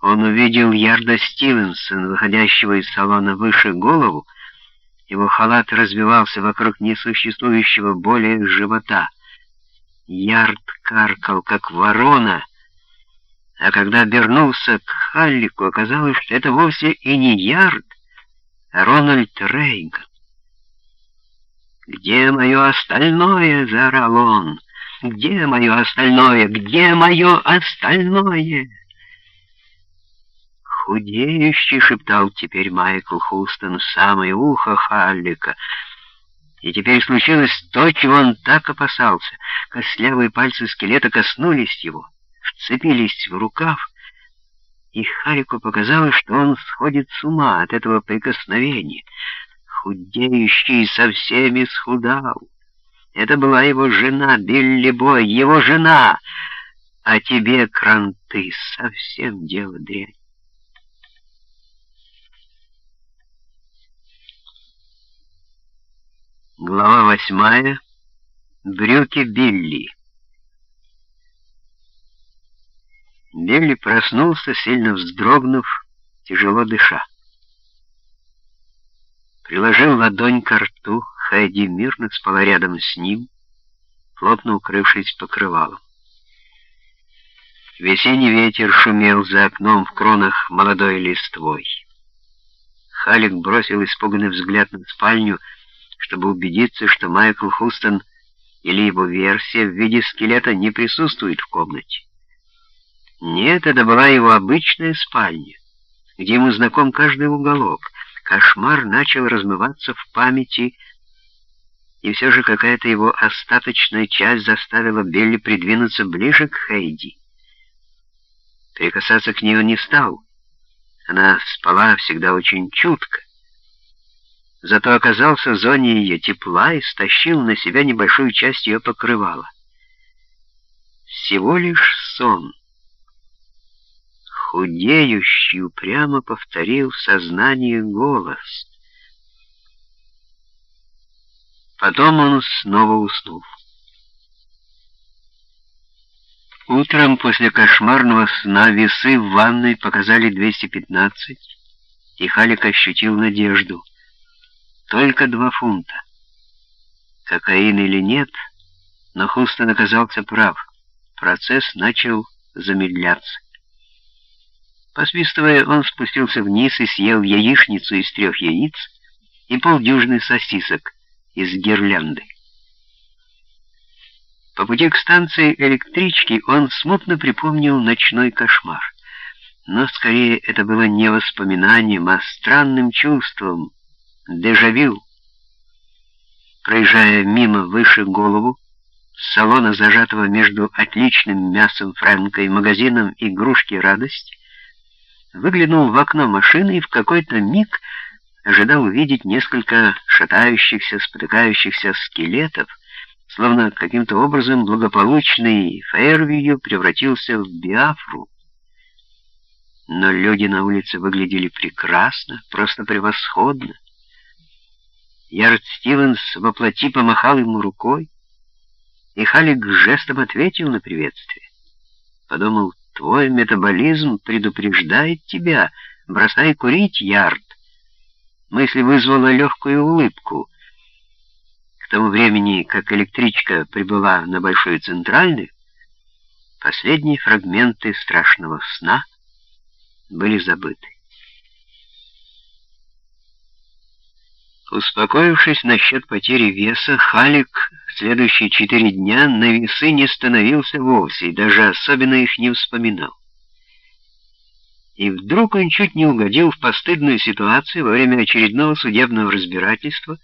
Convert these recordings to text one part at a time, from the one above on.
Он увидел Ярда Стивенсона, выходящего из салона выше голову. Его халат развивался вокруг несуществующего более живота. Ярд каркал, как ворона, а когда обернулся к Халлику, оказалось, что это вовсе и не Ярд, а Рональд Рейган. «Где мое остальное?» — заорал он. «Где мое остальное? Где мое остальное?» «Худеющий!» — шептал теперь Майкл Хустон в самое ухо Халлика. И теперь случилось то, чего он так опасался. Костлявые пальцы скелета коснулись его, вцепились в рукав, и Харику показалось, что он сходит с ума от этого прикосновения. Худеющий совсем исхудал. Это была его жена, Билли Бой, его жена. А тебе, кранты, совсем дело дрянь. Глава восьмая. Брюки Билли. Билли проснулся, сильно вздрогнув, тяжело дыша. Приложил ладонь к рту, Хайди мирно спала рядом с ним, плотно укрывшись покрывалом. Весенний ветер шумел за окном в кронах молодой листвой. Халик бросил испуганный взгляд на спальню, чтобы убедиться, что Майкл Хустон или его версия в виде скелета не присутствует в комнате. Нет, это была его обычная спальня, где ему знаком каждый уголок. Кошмар начал размываться в памяти, и все же какая-то его остаточная часть заставила Белли придвинуться ближе к Хейди. Прикасаться к ней он не стал. Она спала всегда очень чутко. Зато оказался в зоне ее тепла и стащил на себя небольшую часть ее покрывала. Всего лишь сон. Худеющий упрямо повторил в сознании голос — Потом он снова уснул. Утром после кошмарного сна весы в ванной показали 215, и Халик ощутил надежду. Только два фунта. Кокаин или нет, но Хустон оказался прав. Процесс начал замедляться. Посвистывая, он спустился вниз и съел яичницу из трех яиц и полдюжины сосисок, из гирлянды. По пути к станции электрички он смутно припомнил ночной кошмар. Но скорее это было не воспоминанием, а странным чувством, дежавю. Проезжая мимо выше голову, салона, зажатого между отличным мясом Фрэнка и магазином игрушки «Радость», выглянул в окно машины и в какой-то миг ожидал увидеть несколько шатающихся, спотыкающихся скелетов, словно каким-то образом благополучный Фейервью превратился в Биафру. Но люди на улице выглядели прекрасно, просто превосходно. Ярд Стивенс воплоти помахал ему рукой, и Халик жестом ответил на приветствие. Подумал, твой метаболизм предупреждает тебя, бросай курить, Ярд. Мысль вызвала легкую улыбку. К тому времени, как электричка прибыла на Большую Центральную, последние фрагменты страшного сна были забыты. Успокоившись насчет потери веса, Халик следующие четыре дня на весы не становился вовсе и даже особенно их не вспоминал. И вдруг он чуть не угодил в постыдную ситуацию во время очередного судебного разбирательства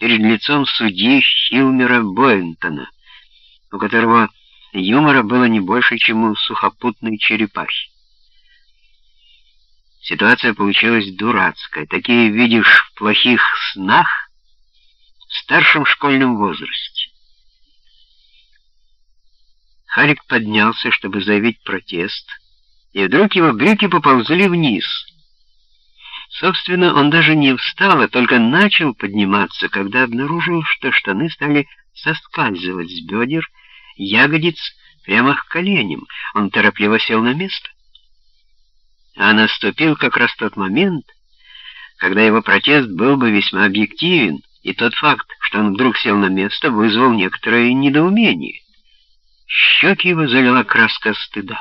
перед лицом судьи Хилмера Боэнтона, у которого юмора было не больше, чем у сухопутной черепахи. Ситуация получилась дурацкая. Такие видишь в плохих снах в старшем школьном возрасте. Харик поднялся, чтобы заявить протест, и вдруг его брюки поползли вниз. Собственно, он даже не встал, а только начал подниматься, когда обнаружил, что штаны стали соскальзывать с бедер, ягодиц прямо к коленям. Он торопливо сел на место. А наступил как раз тот момент, когда его протест был бы весьма объективен, и тот факт, что он вдруг сел на место, вызвал некоторое недоумение. Щеки его залила краска стыда.